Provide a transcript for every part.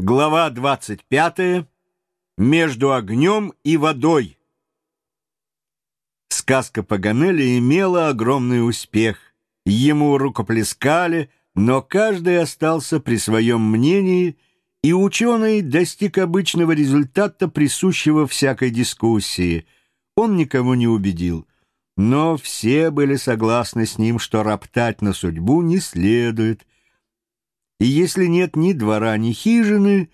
Глава 25. Между огнем и водой. Сказка Паганелли имела огромный успех. Ему рукоплескали, но каждый остался при своем мнении, и ученый достиг обычного результата, присущего всякой дискуссии. Он никого не убедил, но все были согласны с ним, что роптать на судьбу не следует — и если нет ни двора, ни хижины,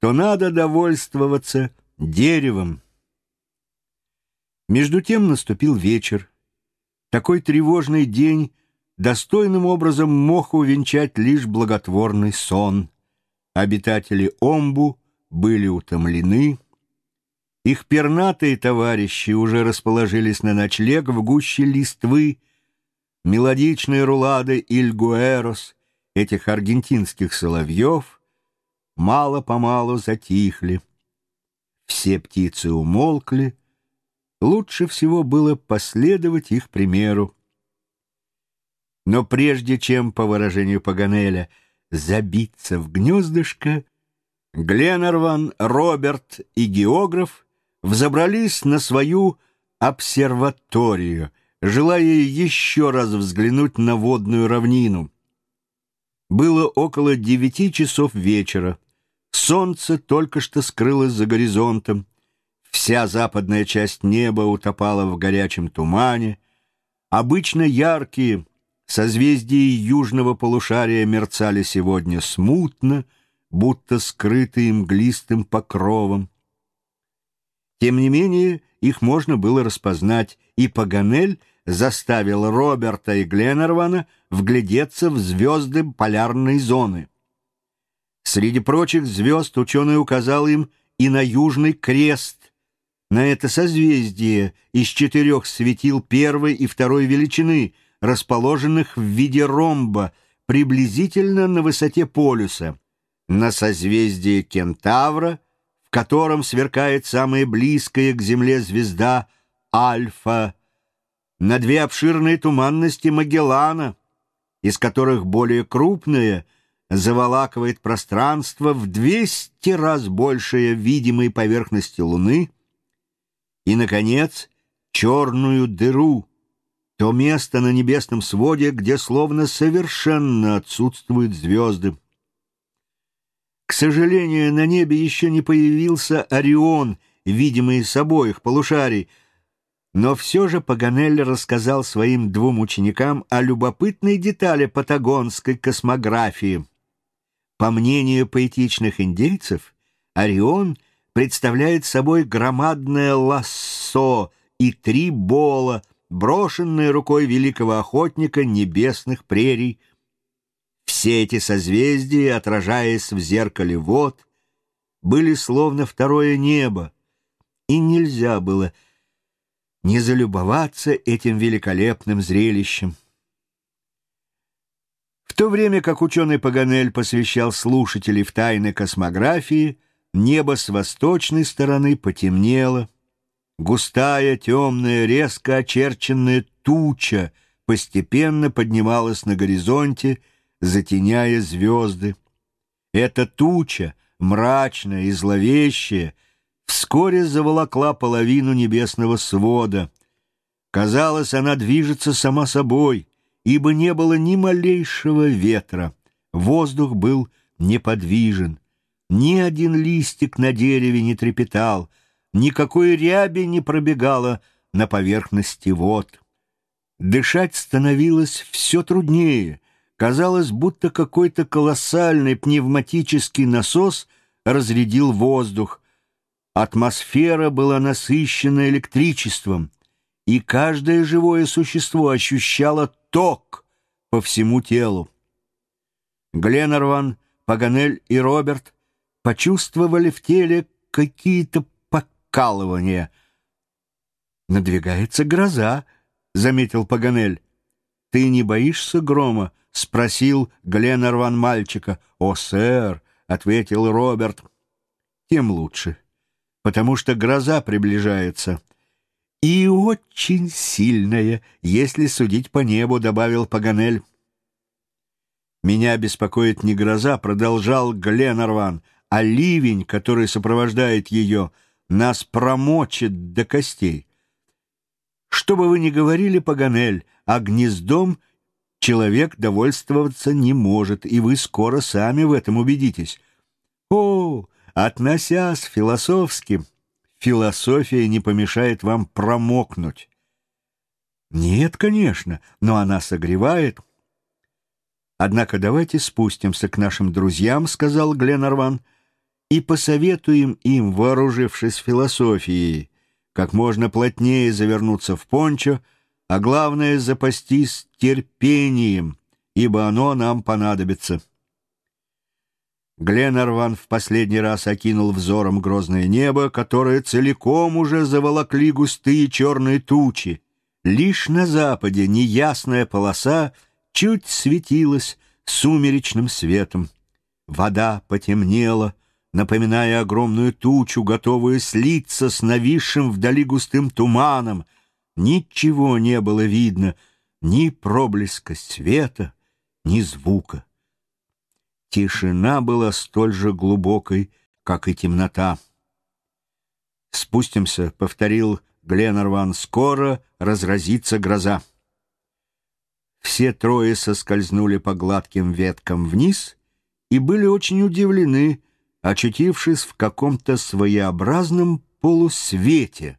то надо довольствоваться деревом. Между тем наступил вечер. Такой тревожный день достойным образом мог увенчать лишь благотворный сон. Обитатели Омбу были утомлены. Их пернатые товарищи уже расположились на ночлег в гуще листвы. Мелодичные рулады Ильгуэрос — этих аргентинских соловьев мало-помалу затихли. Все птицы умолкли, лучше всего было последовать их примеру. Но прежде чем, по выражению Паганеля, забиться в гнездышко, Гленнерван, Роберт и географ взобрались на свою обсерваторию, желая еще раз взглянуть на водную равнину. Было около девяти часов вечера. Солнце только что скрылось за горизонтом. Вся западная часть неба утопала в горячем тумане. Обычно яркие созвездия южного полушария мерцали сегодня смутно, будто скрытые мглистым покровом. Тем не менее, их можно было распознать, и Паганель заставил Роберта и Гленнервана вглядеться в звезды полярной зоны. Среди прочих звезд ученый указал им и на Южный Крест, на это созвездие из четырех светил первой и второй величины, расположенных в виде ромба, приблизительно на высоте полюса, на созвездие Кентавра, в котором сверкает самая близкая к Земле звезда Альфа на две обширные туманности Магеллана, из которых более крупная заволакивает пространство в 200 раз большее видимой поверхности Луны, и, наконец, черную дыру, то место на небесном своде, где словно совершенно отсутствуют звезды. К сожалению, на небе еще не появился Орион, видимый с обоих полушарий, но все же Паганелли рассказал своим двум ученикам о любопытной детали патагонской космографии. По мнению поэтичных индейцев, Орион представляет собой громадное лассо и три бола, брошенные рукой великого охотника небесных прерий. Все эти созвездия, отражаясь в зеркале вод, были словно второе небо, и нельзя было не залюбоваться этим великолепным зрелищем. В то время как ученый Паганель посвящал слушателей в тайны космографии, небо с восточной стороны потемнело. Густая, темная, резко очерченная туча постепенно поднималась на горизонте, затеняя звезды. Эта туча, мрачная и зловещая, вскоре заволокла половину небесного свода. Казалось, она движется сама собой, ибо не было ни малейшего ветра. Воздух был неподвижен. Ни один листик на дереве не трепетал, никакой ряби не пробегало на поверхности вод. Дышать становилось все труднее. Казалось, будто какой-то колоссальный пневматический насос разрядил воздух — Атмосфера была насыщена электричеством, и каждое живое существо ощущало ток по всему телу. Гленнерван, Паганель и Роберт почувствовали в теле какие-то покалывания. «Надвигается гроза», — заметил Паганель. «Ты не боишься грома?» — спросил Гленнерван мальчика. «О, сэр», — ответил Роберт, — «тем лучше» потому что гроза приближается. И очень сильная, если судить по небу, добавил Паганель. Меня беспокоит не гроза, продолжал Гленарван, а ливень, который сопровождает ее, нас промочит до костей. Что бы вы ни говорили, Паганель, а гнездом человек довольствоваться не может, и вы скоро сами в этом убедитесь. О, относясь философски, философия не помешает вам промокнуть. Нет, конечно, но она согревает. Однако давайте спустимся к нашим друзьям, сказал Гленарван, и посоветуем им, вооружившись философией, как можно плотнее завернуться в пончо, а главное — запастись терпением, ибо оно нам понадобится. Гленарван в последний раз окинул взором грозное небо, которое целиком уже заволокли густые черные тучи. Лишь на западе неясная полоса чуть светилась сумеречным светом. Вода потемнела, напоминая огромную тучу, готовую слиться с нависшим вдали густым туманом. Ничего не было видно, ни проблеска света, ни звука. Тишина была столь же глубокой, как и темнота. «Спустимся», — повторил Гленарван, — «скоро разразится гроза». Все трое соскользнули по гладким веткам вниз и были очень удивлены, очутившись в каком-то своеобразном полусвете.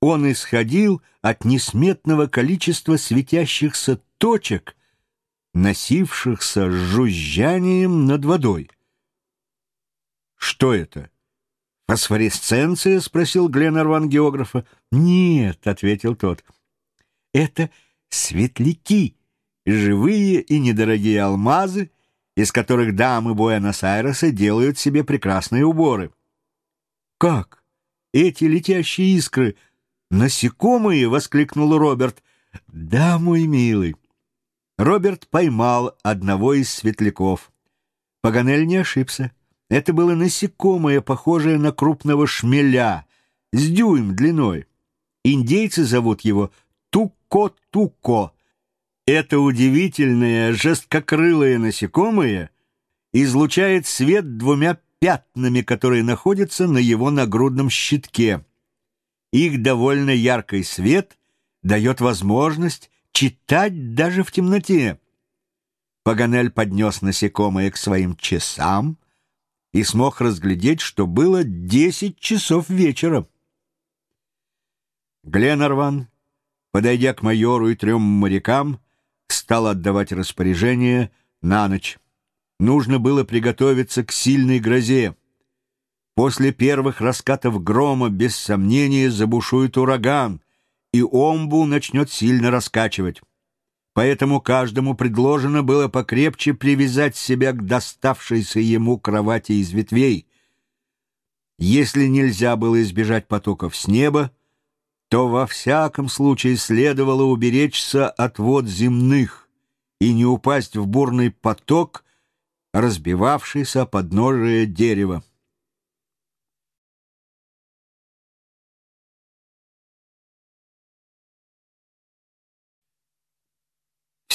Он исходил от несметного количества светящихся точек, носившихся с жужжанием над водой. «Что это?» «Фосфоресценция?» — спросил Гленарван географа. «Нет», — ответил тот. «Это светляки, живые и недорогие алмазы, из которых дамы Буэнос-Айреса делают себе прекрасные уборы». «Как? Эти летящие искры насекомые?» — воскликнул Роберт. «Да, мой милый». Роберт поймал одного из светляков. Паганель не ошибся. Это было насекомое, похожее на крупного шмеля, с дюйм длиной. Индейцы зовут его туко-туко. Это удивительное жесткокрылое насекомое излучает свет двумя пятнами, которые находятся на его нагрудном щитке. Их довольно яркий свет дает возможность читать даже в темноте. Паганель поднес насекомое к своим часам и смог разглядеть, что было десять часов вечера. Гленарван, подойдя к майору и трем морякам, стал отдавать распоряжение на ночь. Нужно было приготовиться к сильной грозе. После первых раскатов грома, без сомнения, забушует ураган — и омбу начнет сильно раскачивать. Поэтому каждому предложено было покрепче привязать себя к доставшейся ему кровати из ветвей. Если нельзя было избежать потоков с неба, то во всяком случае следовало уберечься от вод земных и не упасть в бурный поток, разбивавшийся подножие дерева.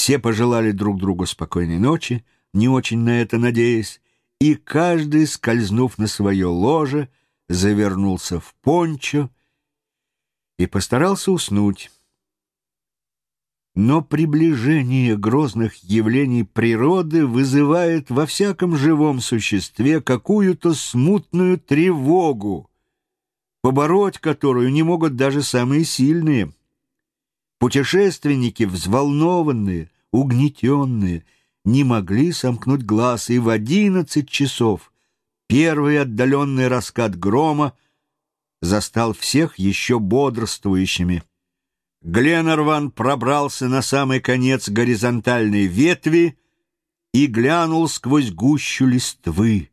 Все пожелали друг другу спокойной ночи, не очень на это надеясь, и каждый, скользнув на свое ложе, завернулся в пончо и постарался уснуть. Но приближение грозных явлений природы вызывает во всяком живом существе какую-то смутную тревогу, побороть которую не могут даже самые сильные. Путешественники, взволнованные, угнетенные, не могли сомкнуть глаз, и в одиннадцать часов первый отдаленный раскат грома застал всех еще бодрствующими. Гленарван пробрался на самый конец горизонтальной ветви и глянул сквозь гущу листвы.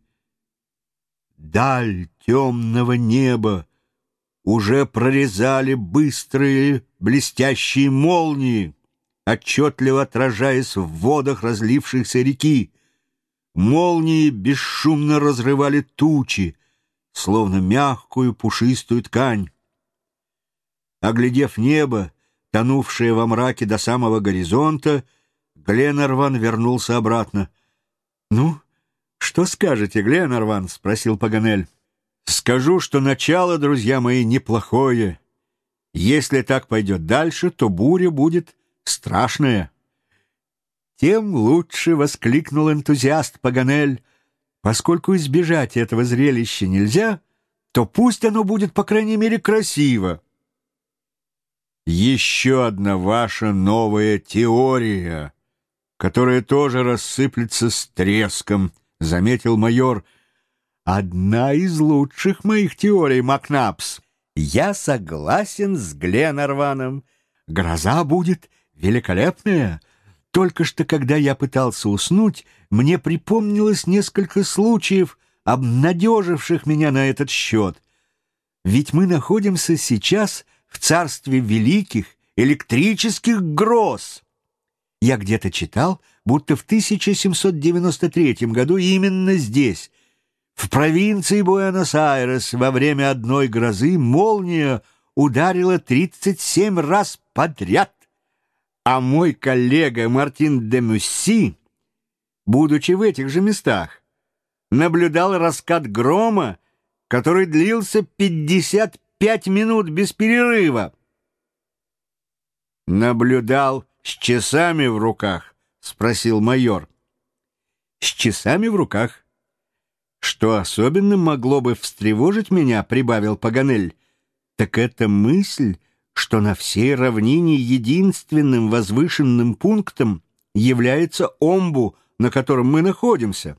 Даль темного неба уже прорезали быстрые блестящие молнии отчетливо отражаясь в водах разлившихся реки. Молнии бесшумно разрывали тучи, словно мягкую пушистую ткань. Оглядев небо, тонувшее во мраке до самого горизонта, Гленарван вернулся обратно. «Ну, «Что скажете, Гленарван?» — спросил Паганель. «Скажу, что начало, друзья мои, неплохое. Если так пойдет дальше, то буря будет страшная». «Тем лучше!» — воскликнул энтузиаст Паганель. «Поскольку избежать этого зрелища нельзя, то пусть оно будет, по крайней мере, красиво». «Еще одна ваша новая теория, которая тоже рассыплется с треском», — заметил майор. «Одна из лучших моих теорий, Макнапс. Я согласен с Гленарваном. Гроза будет великолепная». Только что, когда я пытался уснуть, мне припомнилось несколько случаев, обнадеживших меня на этот счет. Ведь мы находимся сейчас в царстве великих электрических гроз. Я где-то читал, будто в 1793 году именно здесь, в провинции Буэнос-Айрес, во время одной грозы молния ударила 37 раз подряд. А мой коллега Мартин де Мусси, будучи в этих же местах, наблюдал раскат грома, который длился 55 минут без перерыва. «Наблюдал с часами в руках?» — спросил майор. «С часами в руках». «Что особенно могло бы встревожить меня?» — прибавил Паганель. «Так это мысль...» что на всей равнине единственным возвышенным пунктом является Омбу, на котором мы находимся.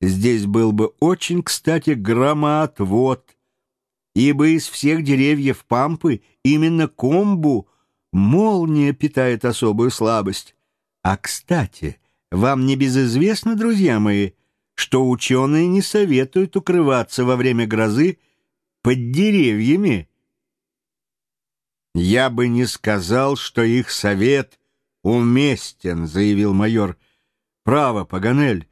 Здесь был бы очень, кстати, громоотвод, ибо из всех деревьев Пампы именно к Омбу молния питает особую слабость. А, кстати, вам не безызвестно, друзья мои, что ученые не советуют укрываться во время грозы под деревьями, «Я бы не сказал, что их совет уместен», — заявил майор. «Право, Паганель,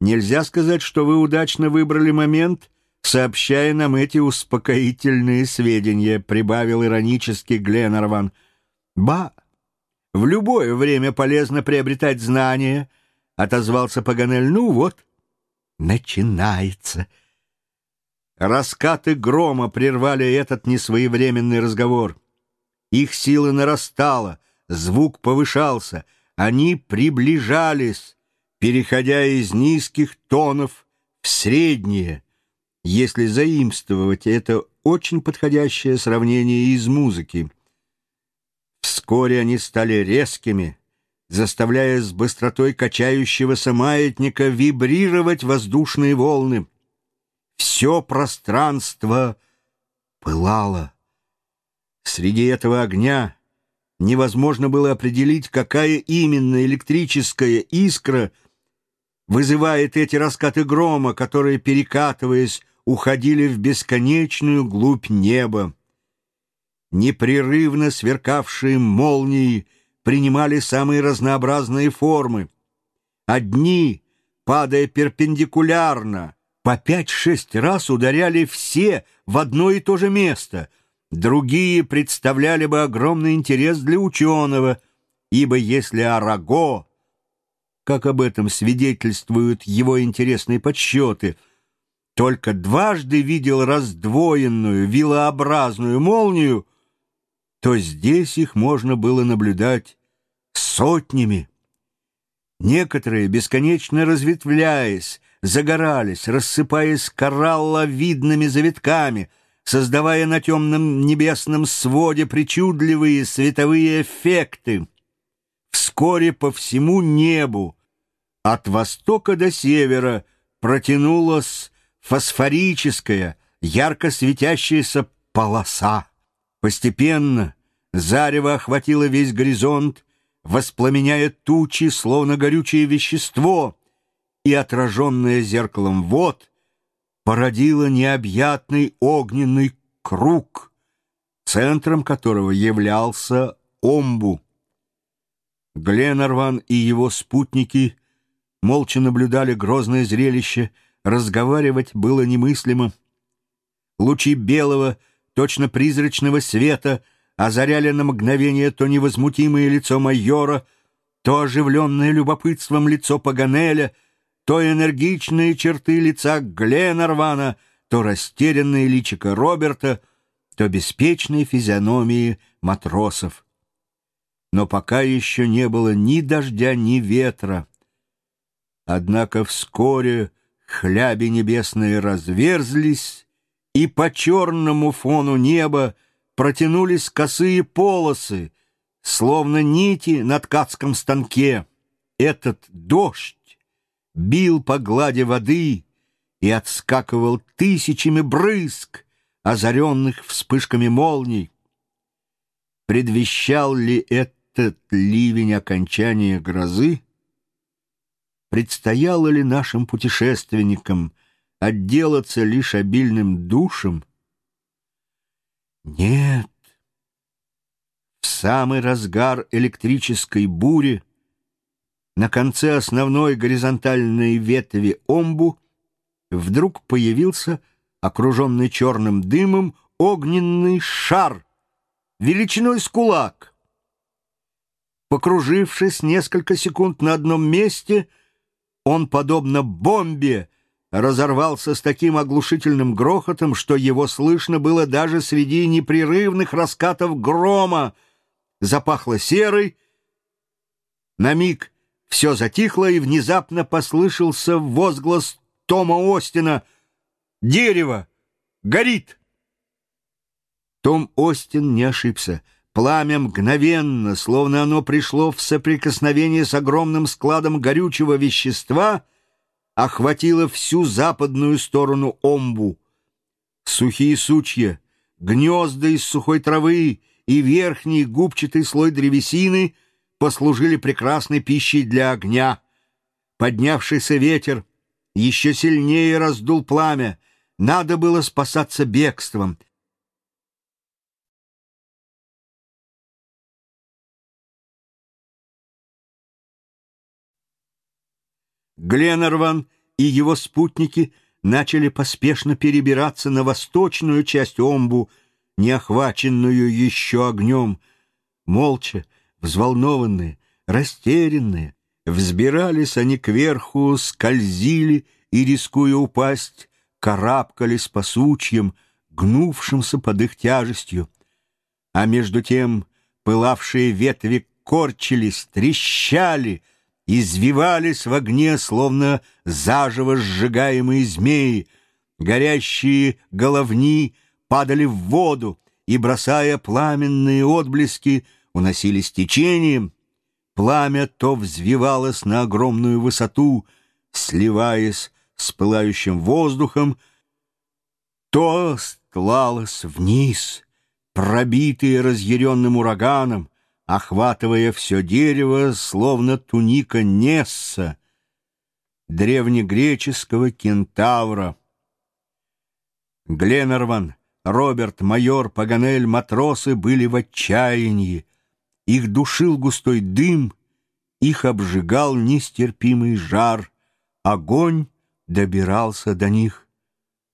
нельзя сказать, что вы удачно выбрали момент, сообщая нам эти успокоительные сведения», — прибавил иронически Гленнерван. «Ба! В любое время полезно приобретать знания», — отозвался Паганель. «Ну вот, начинается». Раскаты грома прервали этот несвоевременный разговор. Их сила нарастала, звук повышался, они приближались, переходя из низких тонов в средние. Если заимствовать это очень подходящее сравнение из музыки. Вскоре они стали резкими, заставляя с быстротой качающегося маятника вибрировать воздушные волны. Все пространство пылало. Среди этого огня невозможно было определить, какая именно электрическая искра вызывает эти раскаты грома, которые, перекатываясь, уходили в бесконечную глубь неба. Непрерывно сверкавшие молнии принимали самые разнообразные формы. Одни, падая перпендикулярно, по пять-шесть раз ударяли все в одно и то же место — Другие представляли бы огромный интерес для ученого, ибо если Араго, как об этом свидетельствуют его интересные подсчеты, только дважды видел раздвоенную вилообразную молнию, то здесь их можно было наблюдать сотнями. Некоторые, бесконечно разветвляясь, загорались, рассыпаясь коралловидными завитками — создавая на темном небесном своде причудливые световые эффекты. Вскоре по всему небу, от востока до севера, протянулась фосфорическая, ярко светящаяся полоса. Постепенно зарево охватило весь горизонт, воспламеняя тучи, словно горючее вещество, и отраженное зеркалом вод — породила необъятный огненный круг, центром которого являлся Омбу. Гленарван и его спутники молча наблюдали грозное зрелище, разговаривать было немыслимо. Лучи белого, точно призрачного света озаряли на мгновение то невозмутимое лицо майора, то оживленное любопытством лицо Паганеля — то энергичные черты лица Гленарвана, то растерянные личико Роберта, то беспечные физиономии матросов. Но пока еще не было ни дождя, ни ветра. Однако вскоре хляби небесные разверзлись, и по черному фону неба протянулись косые полосы, словно нити на ткацком станке. Этот дождь бил по глади воды и отскакивал тысячами брызг, озаренных вспышками молний. Предвещал ли этот ливень окончания грозы? Предстояло ли нашим путешественникам отделаться лишь обильным душем? Нет. В самый разгар электрической бури на конце основной горизонтальной ветви омбу вдруг появился, окруженный черным дымом, огненный шар, величиной с кулак. Покружившись несколько секунд на одном месте, он, подобно бомбе, разорвался с таким оглушительным грохотом, что его слышно было даже среди непрерывных раскатов грома. Запахло серой. На миг все затихло, и внезапно послышался возглас Тома Остина «Дерево! Горит!» Том Остин не ошибся. Пламя мгновенно, словно оно пришло в соприкосновение с огромным складом горючего вещества, охватило всю западную сторону Омбу. Сухие сучья, гнезда из сухой травы и верхний губчатый слой древесины — послужили прекрасной пищей для огня. Поднявшийся ветер еще сильнее раздул пламя. Надо было спасаться бегством. Гленнерван и его спутники начали поспешно перебираться на восточную часть Омбу, не охваченную еще огнем. Молча, взволнованные, растерянные. Взбирались они кверху, скользили и, рискуя упасть, карабкались по сучьям, гнувшимся под их тяжестью. А между тем пылавшие ветви корчились, трещали, извивались в огне, словно заживо сжигаемые змеи. Горящие головни падали в воду, и, бросая пламенные отблески, уносились течением, пламя то взвивалось на огромную высоту, сливаясь с пылающим воздухом, то стлалось вниз, пробитое разъяренным ураганом, охватывая все дерево, словно туника Несса, древнегреческого кентавра. Гленнерван, Роберт, майор, Паганель, матросы были в отчаянии. Их душил густой дым, их обжигал нестерпимый жар. Огонь добирался до них.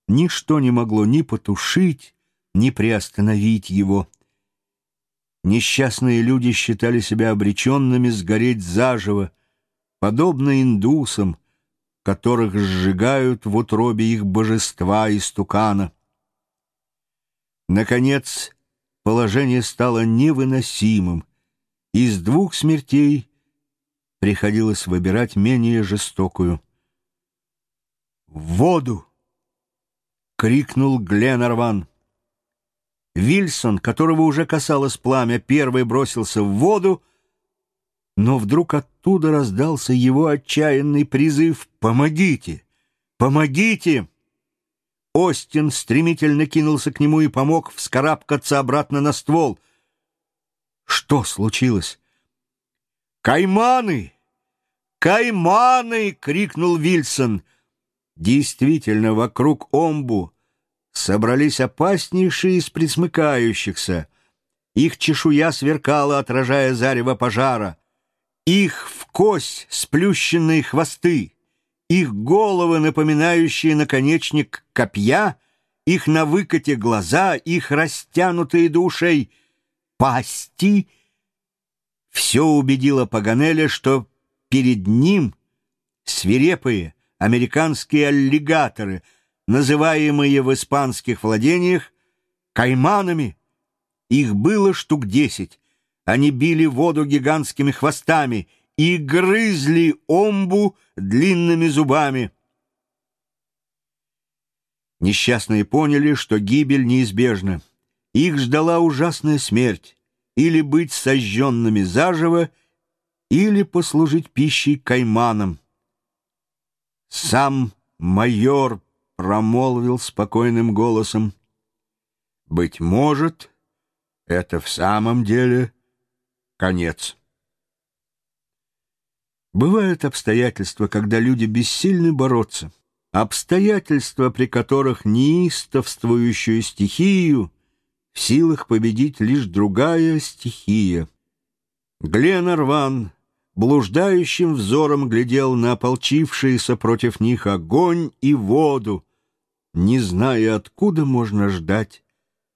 Ничто не могло ни потушить, ни приостановить его. Несчастные люди считали себя обреченными сгореть заживо, подобно индусам, которых сжигают в утробе их божества и стукана. Наконец, положение стало невыносимым. Из двух смертей приходилось выбирать менее жестокую. «В воду!» — крикнул Гленарван. Вильсон, которого уже касалось пламя, первый бросился в воду, но вдруг оттуда раздался его отчаянный призыв «Помогите! Помогите!» Остин стремительно кинулся к нему и помог вскарабкаться обратно на ствол — что случилось? «Кайманы! Кайманы!» — крикнул Вильсон. Действительно, вокруг омбу собрались опаснейшие из присмыкающихся. Их чешуя сверкала, отражая зарево пожара. Их в кость сплющенные хвосты, их головы, напоминающие наконечник копья, их на выкате глаза, их растянутые до ушей — пасти, все убедило Паганеля, что перед ним свирепые, американские аллигаторы, называемые в испанских владениях кайманами. Их было штук десять. Они били воду гигантскими хвостами и грызли омбу длинными зубами. Несчастные поняли, что гибель неизбежна. Их ждала ужасная смерть, или быть сожженными заживо, или послужить пищей кайманам. Сам майор промолвил спокойным голосом, «Быть может, это в самом деле конец». Бывают обстоятельства, когда люди бессильны бороться, обстоятельства, при которых неистовствующую стихию в силах победить лишь другая стихия. Гленарван блуждающим взором глядел на ополчившиеся против них огонь и воду, не зная, откуда можно ждать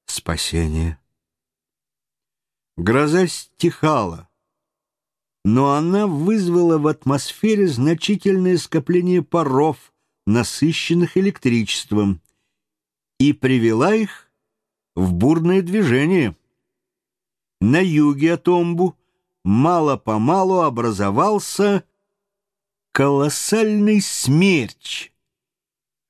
спасения. Гроза стихала, но она вызвала в атмосфере значительное скопление паров, насыщенных электричеством, и привела их в бурное движение. На юге от Омбу мало-помалу образовался колоссальный смерч,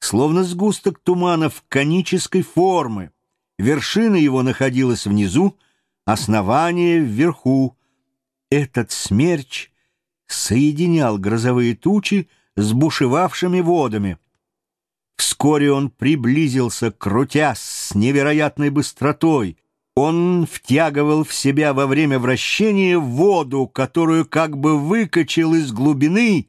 словно сгусток тумана в конической формы. Вершина его находилась внизу, основание вверху. Этот смерч соединял грозовые тучи с бушевавшими водами. Вскоре он приблизился, крутясь с невероятной быстротой. Он втягивал в себя во время вращения воду, которую как бы выкачал из глубины,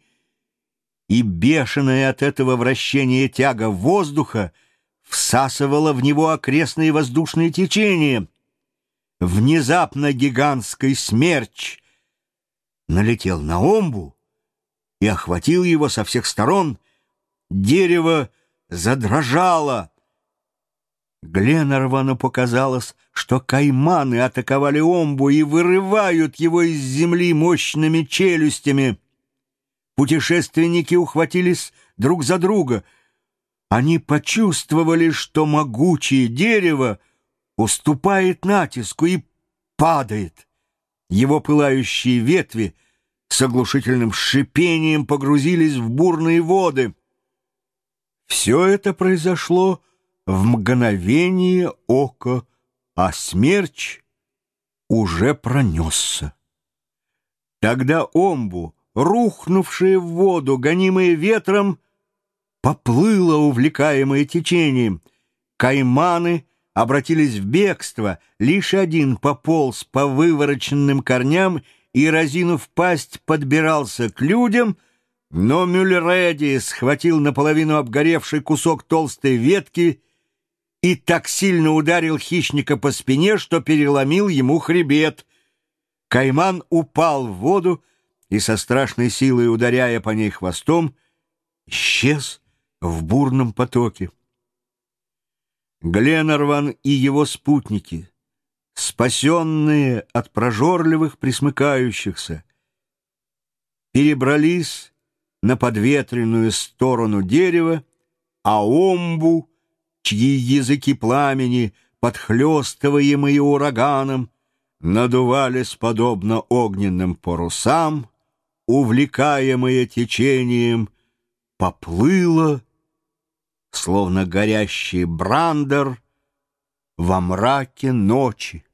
и бешеная от этого вращения тяга воздуха всасывала в него окрестные воздушные течения. Внезапно гигантский смерч налетел на омбу и охватил его со всех сторон. Дерево задрожало, Гленарвану показалось, что кайманы атаковали омбу и вырывают его из земли мощными челюстями. Путешественники ухватились друг за друга. Они почувствовали, что могучее дерево уступает натиску и падает. Его пылающие ветви с оглушительным шипением погрузились в бурные воды. Все это произошло в мгновение ока, а смерч уже пронесся. Тогда омбу, рухнувшая в воду, гонимая ветром, поплыла, увлекаемая течением. Кайманы обратились в бегство, лишь один пополз по вывороченным корням и, разинув пасть, подбирался к людям, но Мюллереди схватил наполовину обгоревший кусок толстой ветки и так сильно ударил хищника по спине, что переломил ему хребет. Кайман упал в воду и со страшной силой, ударяя по ней хвостом, исчез в бурном потоке. Гленарван и его спутники, спасенные от прожорливых присмыкающихся, перебрались на подветренную сторону дерева, а омбу чьи языки пламени, подхлестываемые ураганом, надувались подобно огненным парусам, увлекаемые течением, поплыло, словно горящий брандер во мраке ночи.